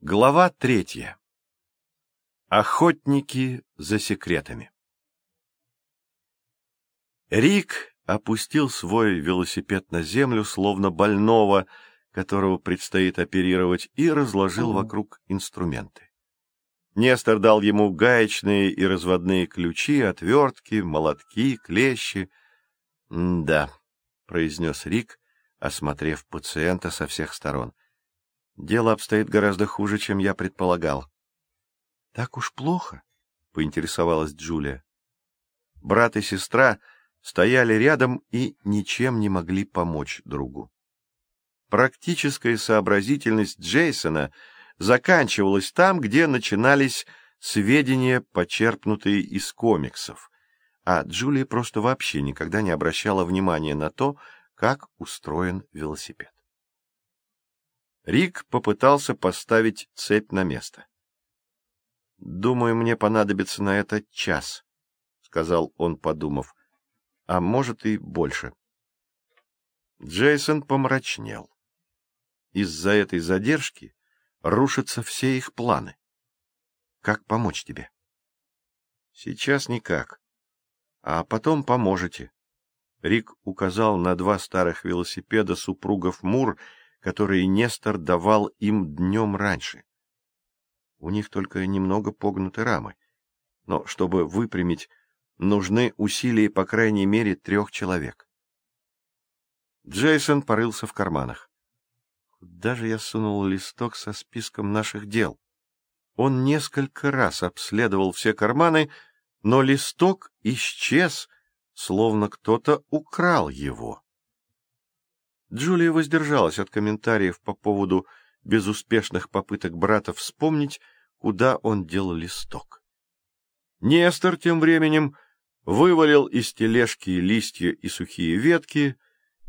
Глава третья. Охотники за секретами. Рик опустил свой велосипед на землю, словно больного, которого предстоит оперировать, и разложил вокруг инструменты. Нестор дал ему гаечные и разводные ключи, отвертки, молотки, клещи. — Да, — произнес Рик, осмотрев пациента со всех сторон. — Дело обстоит гораздо хуже, чем я предполагал. — Так уж плохо? — поинтересовалась Джулия. Брат и сестра стояли рядом и ничем не могли помочь другу. Практическая сообразительность Джейсона заканчивалась там, где начинались сведения, почерпнутые из комиксов, а Джулия просто вообще никогда не обращала внимания на то, как устроен велосипед. Рик попытался поставить цепь на место. — Думаю, мне понадобится на это час, — сказал он, подумав, — а может и больше. Джейсон помрачнел. Из-за этой задержки рушатся все их планы. Как помочь тебе? — Сейчас никак. А потом поможете. Рик указал на два старых велосипеда супругов Мур — которые Нестор давал им днем раньше. У них только немного погнуты рамы, но чтобы выпрямить, нужны усилия по крайней мере трех человек. Джейсон порылся в карманах. Даже я сунул листок со списком наших дел. Он несколько раз обследовал все карманы, но листок исчез, словно кто-то украл его. Джулия воздержалась от комментариев по поводу безуспешных попыток брата вспомнить, куда он делал листок. Нестор тем временем вывалил из тележки листья и сухие ветки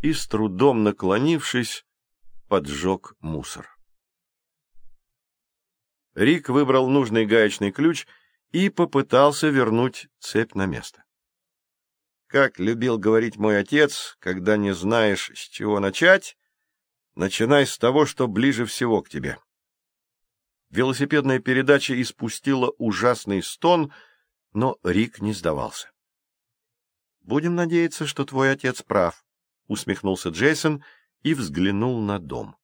и, с трудом наклонившись, поджег мусор. Рик выбрал нужный гаечный ключ и попытался вернуть цепь на место. Как любил говорить мой отец, когда не знаешь, с чего начать, начинай с того, что ближе всего к тебе. Велосипедная передача испустила ужасный стон, но Рик не сдавался. — Будем надеяться, что твой отец прав, — усмехнулся Джейсон и взглянул на дом.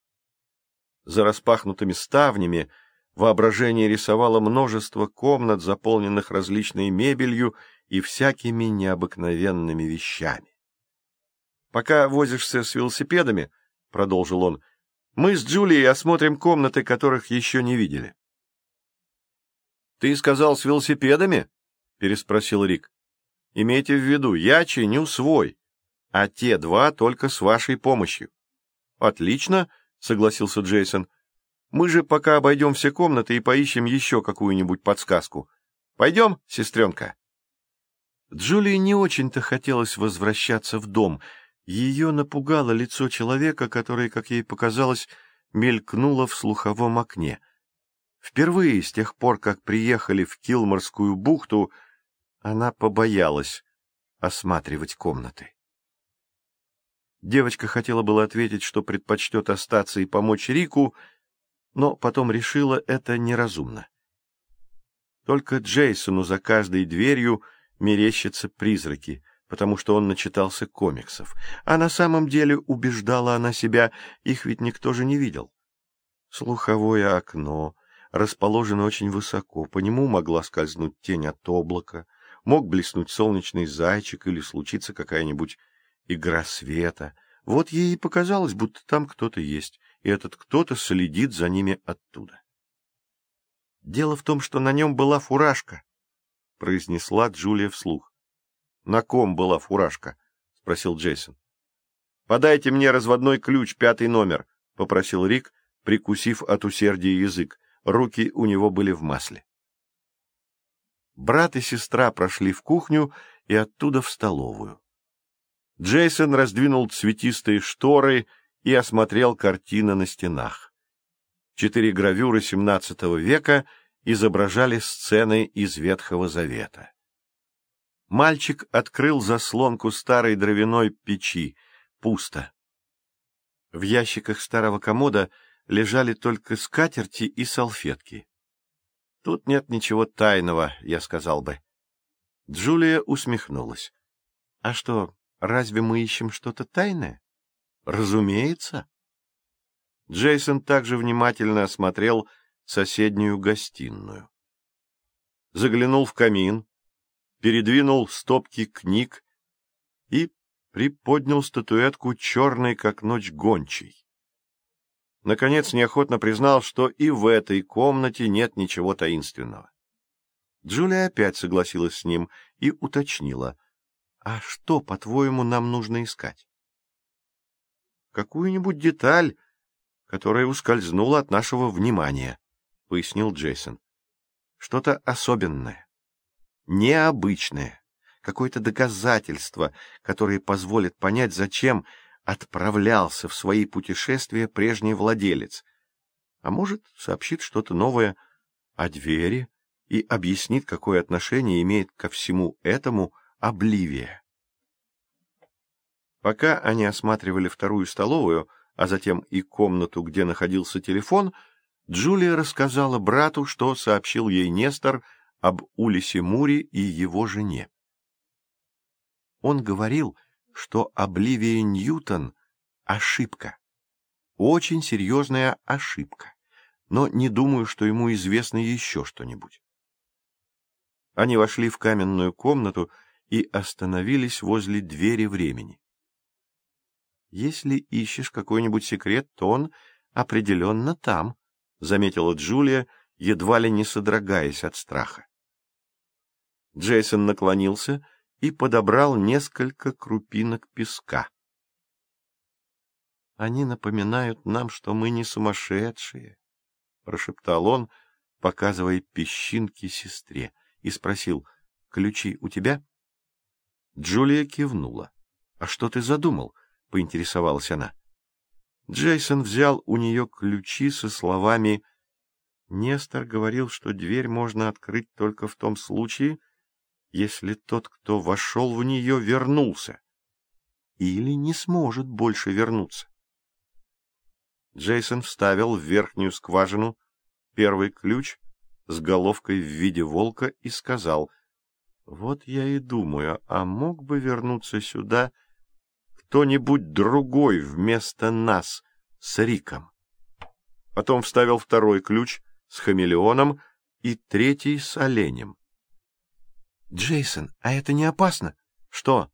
За распахнутыми ставнями воображение рисовало множество комнат, заполненных различной мебелью и всякими необыкновенными вещами. «Пока возишься с велосипедами, — продолжил он, — мы с Джулией осмотрим комнаты, которых еще не видели». «Ты сказал, с велосипедами?» — переспросил Рик. «Имейте в виду, я чиню свой, а те два только с вашей помощью». «Отлично», — согласился Джейсон. «Мы же пока обойдем все комнаты и поищем еще какую-нибудь подсказку. Пойдем, сестренка?» Джулии не очень-то хотелось возвращаться в дом. Ее напугало лицо человека, который, как ей показалось, мелькнуло в слуховом окне. Впервые с тех пор, как приехали в Килморскую бухту, она побоялась осматривать комнаты. Девочка хотела было ответить, что предпочтет остаться и помочь Рику, но потом решила это неразумно. Только Джейсону за каждой дверью — мерещатся призраки, потому что он начитался комиксов. А на самом деле убеждала она себя, их ведь никто же не видел. Слуховое окно расположено очень высоко, по нему могла скользнуть тень от облака, мог блеснуть солнечный зайчик или случиться какая-нибудь игра света. Вот ей и показалось, будто там кто-то есть, и этот кто-то следит за ними оттуда. Дело в том, что на нем была фуражка, — произнесла Джулия вслух. — На ком была фуражка? — спросил Джейсон. — Подайте мне разводной ключ, пятый номер, — попросил Рик, прикусив от усердия язык. Руки у него были в масле. Брат и сестра прошли в кухню и оттуда в столовую. Джейсон раздвинул цветистые шторы и осмотрел картины на стенах. Четыре гравюры XVII века — изображали сцены из Ветхого Завета. Мальчик открыл заслонку старой дровяной печи. Пусто. В ящиках старого комода лежали только скатерти и салфетки. Тут нет ничего тайного, я сказал бы. Джулия усмехнулась. — А что, разве мы ищем что-то тайное? — Разумеется. Джейсон также внимательно осмотрел соседнюю гостиную. Заглянул в камин, передвинул стопки книг и приподнял статуэтку черной, как ночь гончей. Наконец неохотно признал, что и в этой комнате нет ничего таинственного. Джулия опять согласилась с ним и уточнила. — А что, по-твоему, нам нужно искать? — Какую-нибудь деталь, которая ускользнула от нашего внимания, — пояснил Джейсон. — Что-то особенное, необычное, какое-то доказательство, которое позволит понять, зачем отправлялся в свои путешествия прежний владелец, а может, сообщит что-то новое о двери, и объяснит, какое отношение имеет ко всему этому Обливия. Пока они осматривали вторую столовую, а затем и комнату, где находился телефон, Джулия рассказала брату, что сообщил ей Нестор об Улисе Муре и его жене. Он говорил, что Обливия Ньютон — ошибка. Очень серьезная ошибка. Но не думаю, что ему известно еще что-нибудь. Они вошли в каменную комнату и остановились возле двери времени. «Если ищешь какой-нибудь секрет, то он определенно там», — заметила Джулия, едва ли не содрогаясь от страха. Джейсон наклонился и подобрал несколько крупинок песка. «Они напоминают нам, что мы не сумасшедшие», — прошептал он, показывая песчинки сестре и спросил, «Ключи у тебя?» Джулия кивнула. «А что ты задумал?» — поинтересовалась она. Джейсон взял у нее ключи со словами «Нестор говорил, что дверь можно открыть только в том случае, если тот, кто вошел в нее, вернулся. Или не сможет больше вернуться». Джейсон вставил в верхнюю скважину первый ключ с головкой в виде волка и сказал, «Вот я и думаю, а мог бы вернуться сюда кто-нибудь другой вместо нас с Риком?» Потом вставил второй ключ с хамелеоном и третий с оленем. «Джейсон, а это не опасно?» «Что?»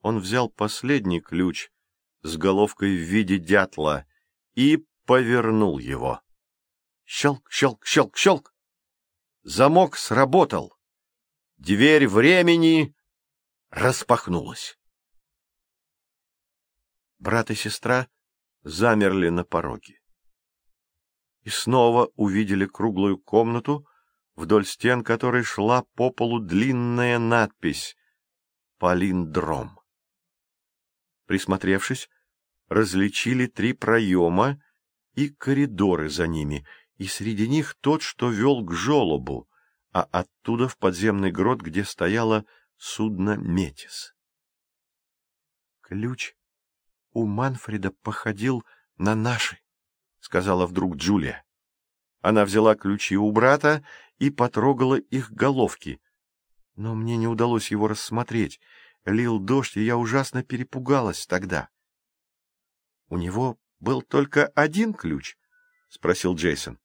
Он взял последний ключ с головкой в виде дятла и повернул его. Щелк, щелк, щелк, щелк. Замок сработал. Дверь времени распахнулась. Брат и сестра замерли на пороге. И снова увидели круглую комнату, вдоль стен которой шла по полу длинная надпись «Полиндром». Присмотревшись, различили три проема и коридоры за ними — и среди них тот, что вел к желобу, а оттуда в подземный грот, где стояло судно Метис. «Ключ у Манфреда походил на наши», — сказала вдруг Джулия. Она взяла ключи у брата и потрогала их головки. Но мне не удалось его рассмотреть. Лил дождь, и я ужасно перепугалась тогда. — У него был только один ключ? — спросил Джейсон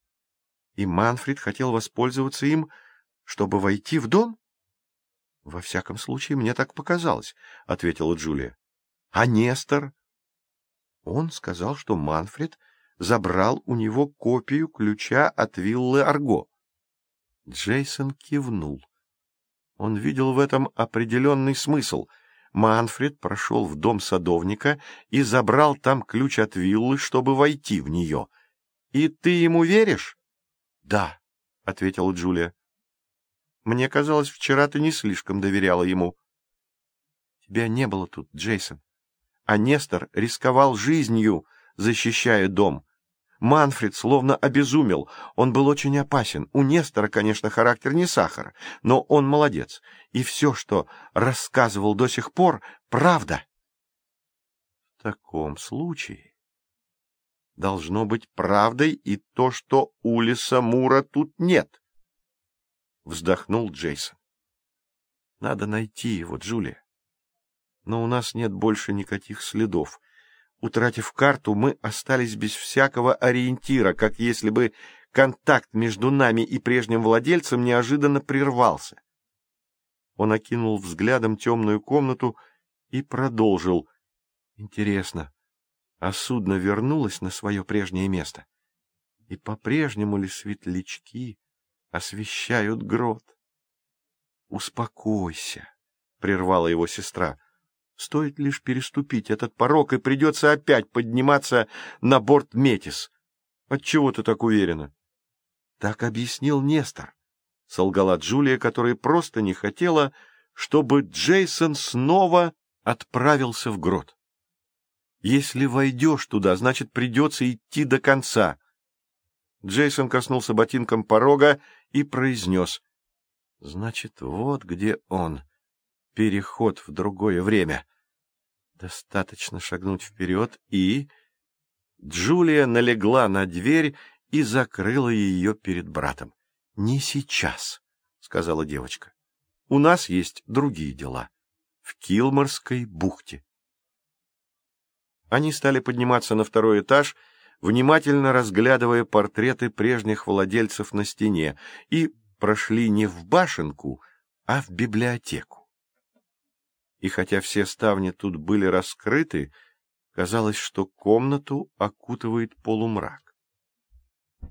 и Манфред хотел воспользоваться им, чтобы войти в дом? — Во всяком случае, мне так показалось, — ответила Джулия. — А Нестор? Он сказал, что Манфред забрал у него копию ключа от виллы Арго. Джейсон кивнул. Он видел в этом определенный смысл. Манфред прошел в дом садовника и забрал там ключ от виллы, чтобы войти в нее. И ты ему веришь? Да, — ответила Джулия. — Мне казалось, вчера ты не слишком доверяла ему. — Тебя не было тут, Джейсон. А Нестор рисковал жизнью, защищая дом. Манфред словно обезумел. Он был очень опасен. У Нестора, конечно, характер не сахар, но он молодец. И все, что рассказывал до сих пор, правда. — В таком случае... должно быть правдой и то, что Улиса Мура тут нет. Вздохнул Джейсон. Надо найти его, Джулия. Но у нас нет больше никаких следов. Утратив карту, мы остались без всякого ориентира, как если бы контакт между нами и прежним владельцем неожиданно прервался. Он окинул взглядом темную комнату и продолжил. Интересно, а судно вернулось на свое прежнее место? И по-прежнему ли светлячки освещают грот? — Успокойся, — прервала его сестра. — Стоит лишь переступить этот порог, и придется опять подниматься на борт Метис. Отчего ты так уверена? — Так объяснил Нестор, — солгала Джулия, которая просто не хотела, чтобы Джейсон снова отправился в грот. Если войдешь туда, значит, придется идти до конца. Джейсон коснулся ботинком порога и произнес. Значит, вот где он. Переход в другое время. Достаточно шагнуть вперед и... Джулия налегла на дверь и закрыла ее перед братом. — Не сейчас, — сказала девочка. — У нас есть другие дела. В Килморской бухте. Они стали подниматься на второй этаж, внимательно разглядывая портреты прежних владельцев на стене, и прошли не в башенку, а в библиотеку. И хотя все ставни тут были раскрыты, казалось, что комнату окутывает полумрак.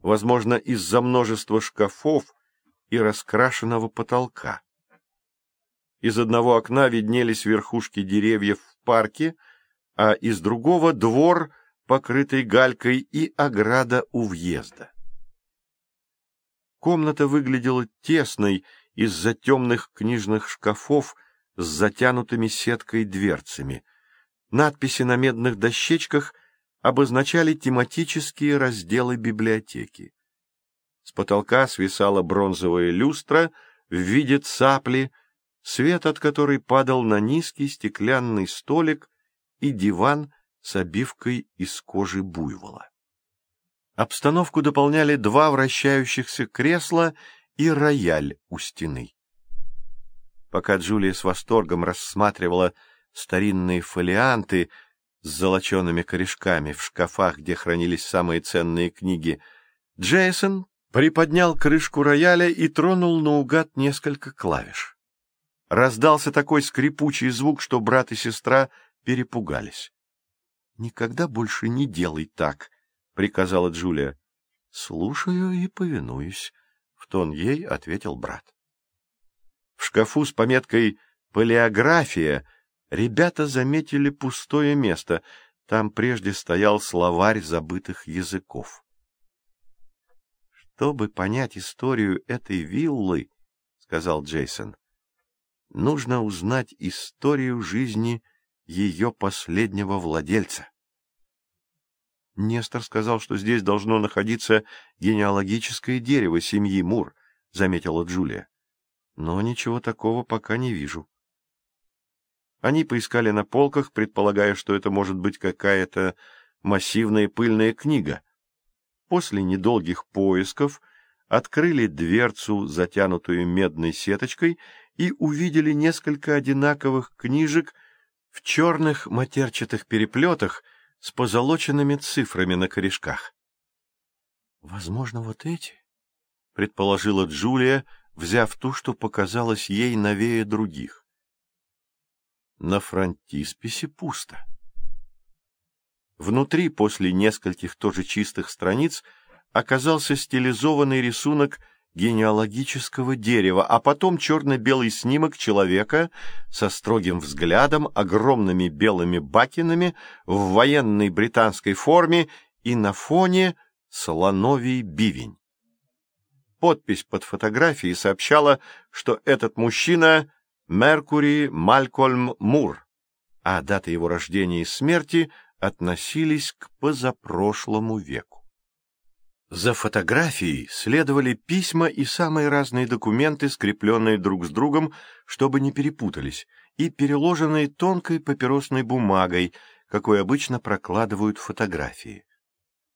Возможно, из-за множества шкафов и раскрашенного потолка. Из одного окна виднелись верхушки деревьев в парке — а из другого — двор, покрытый галькой, и ограда у въезда. Комната выглядела тесной из-за темных книжных шкафов с затянутыми сеткой дверцами. Надписи на медных дощечках обозначали тематические разделы библиотеки. С потолка свисала бронзовая люстра в виде цапли, свет от которой падал на низкий стеклянный столик и диван с обивкой из кожи буйвола. Обстановку дополняли два вращающихся кресла и рояль у стены. Пока Джулия с восторгом рассматривала старинные фолианты с золочеными корешками в шкафах, где хранились самые ценные книги, Джейсон приподнял крышку рояля и тронул наугад несколько клавиш. Раздался такой скрипучий звук, что брат и сестра перепугались. — Никогда больше не делай так, — приказала Джулия. — Слушаю и повинуюсь, — в тон ей ответил брат. Шкафу с пометкой «Палеография» ребята заметили пустое место. Там прежде стоял словарь забытых языков. «Чтобы понять историю этой виллы, — сказал Джейсон, — нужно узнать историю жизни ее последнего владельца. Нестор сказал, что здесь должно находиться генеалогическое дерево семьи Мур, — заметила Джулия. Но ничего такого пока не вижу. Они поискали на полках, предполагая, что это может быть какая-то массивная пыльная книга. После недолгих поисков открыли дверцу, затянутую медной сеточкой, и увидели несколько одинаковых книжек в черных матерчатых переплетах с позолоченными цифрами на корешках. — Возможно, вот эти? — предположила Джулия, взяв ту, что показалось ей новее других. На фронтисписе пусто. Внутри, после нескольких тоже чистых страниц, оказался стилизованный рисунок — генеалогического дерева, а потом черно-белый снимок человека со строгим взглядом, огромными белыми бакинами, в военной британской форме и на фоне слоновий бивень. Подпись под фотографией сообщала, что этот мужчина — Меркури Малькольм Мур, а даты его рождения и смерти относились к позапрошлому веку. За фотографией следовали письма и самые разные документы, скрепленные друг с другом, чтобы не перепутались, и переложенные тонкой папиросной бумагой, какой обычно прокладывают фотографии.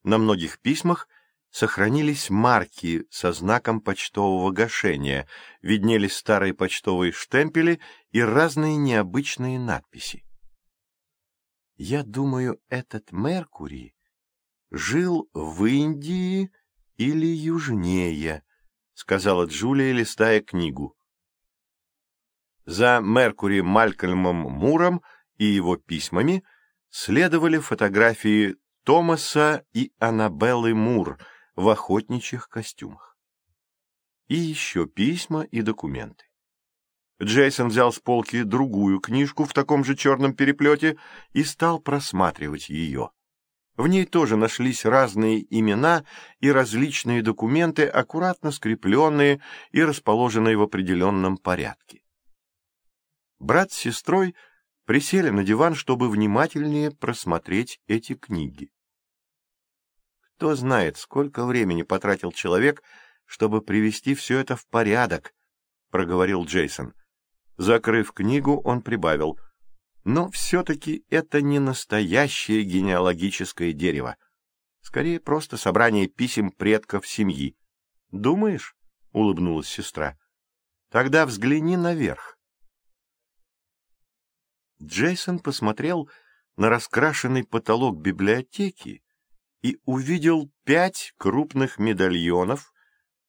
На многих письмах сохранились марки со знаком почтового гашения, виднелись старые почтовые штемпели и разные необычные надписи. Я думаю, этот Меркурий жил в Индии или южнее, — сказала Джулия, листая книгу. За Меркури Малькольмом Муром и его письмами следовали фотографии Томаса и Аннабеллы Мур в охотничьих костюмах. И еще письма и документы. Джейсон взял с полки другую книжку в таком же черном переплете и стал просматривать ее. В ней тоже нашлись разные имена и различные документы, аккуратно скрепленные и расположенные в определенном порядке. Брат с сестрой присели на диван, чтобы внимательнее просмотреть эти книги. Кто знает, сколько времени потратил человек, чтобы привести все это в порядок, — проговорил Джейсон. Закрыв книгу, он прибавил. Но все-таки это не настоящее генеалогическое дерево. Скорее, просто собрание писем предков семьи. «Думаешь?» — улыбнулась сестра. «Тогда взгляни наверх». Джейсон посмотрел на раскрашенный потолок библиотеки и увидел пять крупных медальонов,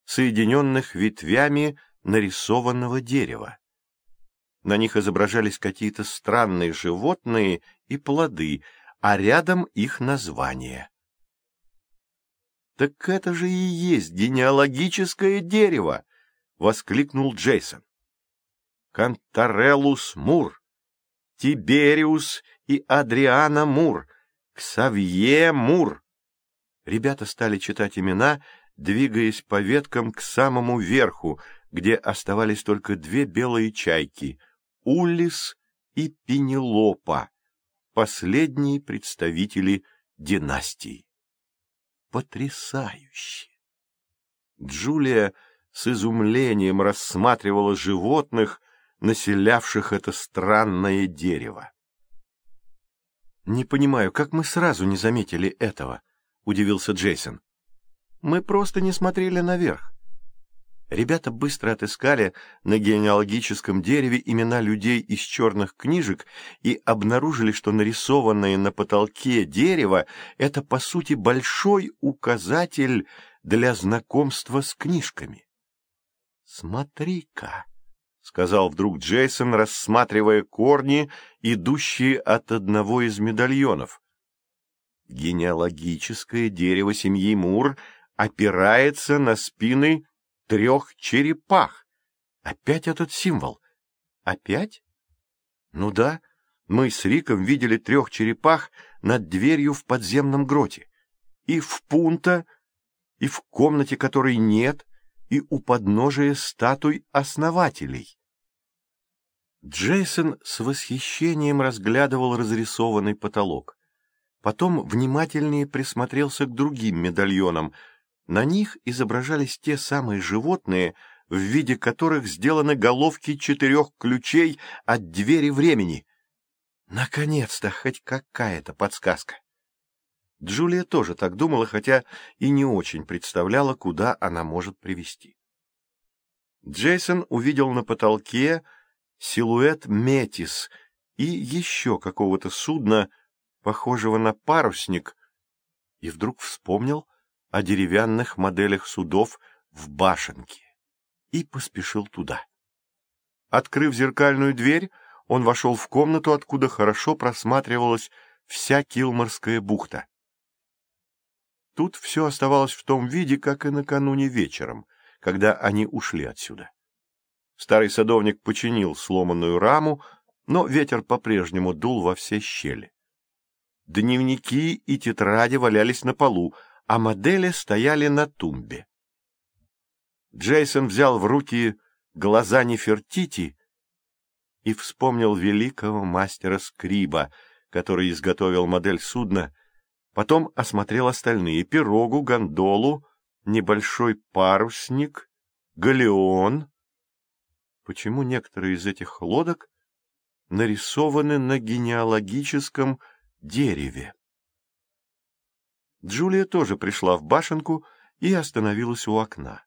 соединенных ветвями нарисованного дерева. На них изображались какие-то странные животные и плоды, а рядом их название. «Так это же и есть генеалогическое дерево!» — воскликнул Джейсон. «Кантареллус Мур, Тибериус и Адриана Мур, Ксавье Мур». Ребята стали читать имена, двигаясь по веткам к самому верху, где оставались только две белые чайки — Уллис и Пенелопа, последние представители династии. Потрясающе! Джулия с изумлением рассматривала животных, населявших это странное дерево. «Не понимаю, как мы сразу не заметили этого?» — удивился Джейсон. «Мы просто не смотрели наверх. Ребята быстро отыскали на генеалогическом дереве имена людей из черных книжек и обнаружили, что нарисованное на потолке дерево — это, по сути, большой указатель для знакомства с книжками. «Смотри-ка», — сказал вдруг Джейсон, рассматривая корни, идущие от одного из медальонов. Генеалогическое дерево семьи Мур опирается на спины трех черепах. Опять этот символ. Опять? Ну да, мы с Риком видели трех черепах над дверью в подземном гроте. И в пунта, и в комнате, которой нет, и у подножия статуй основателей. Джейсон с восхищением разглядывал разрисованный потолок. Потом внимательнее присмотрелся к другим медальонам — на них изображались те самые животные, в виде которых сделаны головки четырех ключей от двери времени. Наконец-то хоть какая-то подсказка. Джулия тоже так думала, хотя и не очень представляла, куда она может привести. Джейсон увидел на потолке силуэт Метис и еще какого-то судна, похожего на парусник, и вдруг вспомнил — о деревянных моделях судов в башенке и поспешил туда. Открыв зеркальную дверь, он вошел в комнату, откуда хорошо просматривалась вся Килморская бухта. Тут все оставалось в том виде, как и накануне вечером, когда они ушли отсюда. Старый садовник починил сломанную раму, но ветер по-прежнему дул во все щели. Дневники и тетради валялись на полу, а модели стояли на тумбе. Джейсон взял в руки глаза Нефертити и вспомнил великого мастера Скриба, который изготовил модель судна, потом осмотрел остальные — пирогу, гондолу, небольшой парусник, галеон. Почему некоторые из этих лодок нарисованы на генеалогическом дереве? Джулия тоже пришла в башенку и остановилась у окна.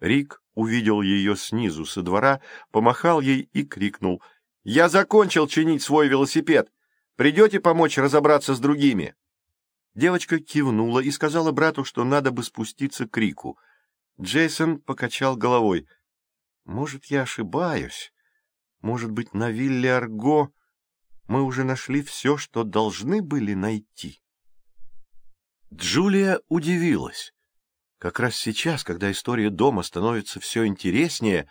Рик увидел ее снизу со двора, помахал ей и крикнул. — Я закончил чинить свой велосипед. Придете помочь разобраться с другими? Девочка кивнула и сказала брату, что надо бы спуститься к Рику. Джейсон покачал головой. — Может, я ошибаюсь? Может быть, на вилле Арго мы уже нашли все, что должны были найти? Джулия удивилась. Как раз сейчас, когда история дома становится все интереснее,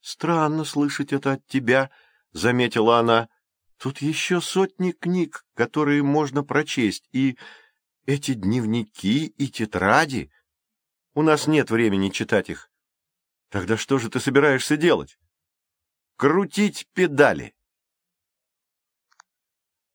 странно слышать это от тебя, — заметила она. Тут еще сотни книг, которые можно прочесть, и эти дневники и тетради. У нас нет времени читать их. Тогда что же ты собираешься делать? Крутить педали.